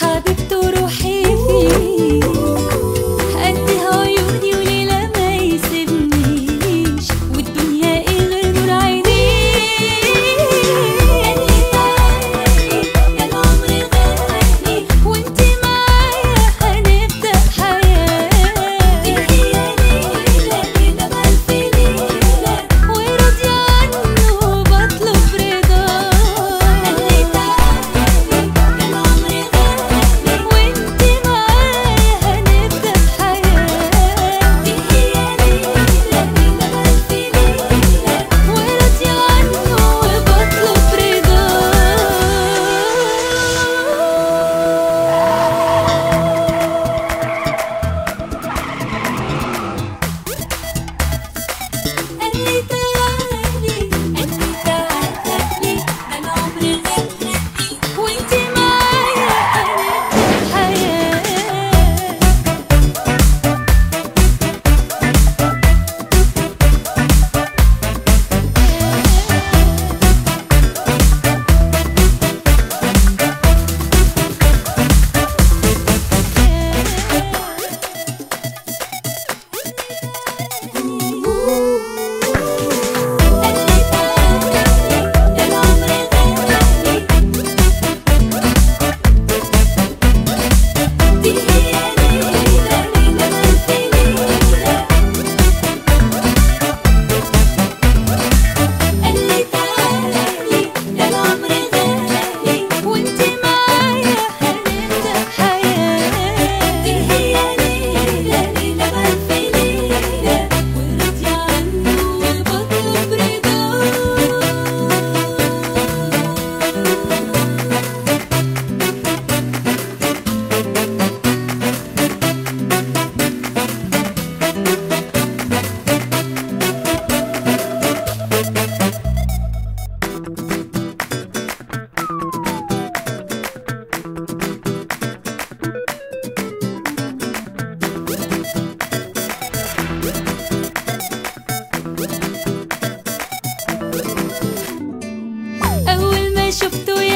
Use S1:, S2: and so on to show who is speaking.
S1: حبيبته شفته